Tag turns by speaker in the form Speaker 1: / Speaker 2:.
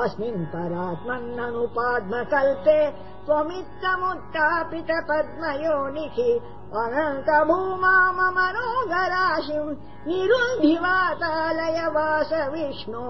Speaker 1: अस्मिन् परात्मन्ननुपाद्मकल्पे त्वमित्तमुत्थापित पद्मयोनिः अनन्तभूमा मम रोगराशिम् निरुन्धिवातालय वास विष्णो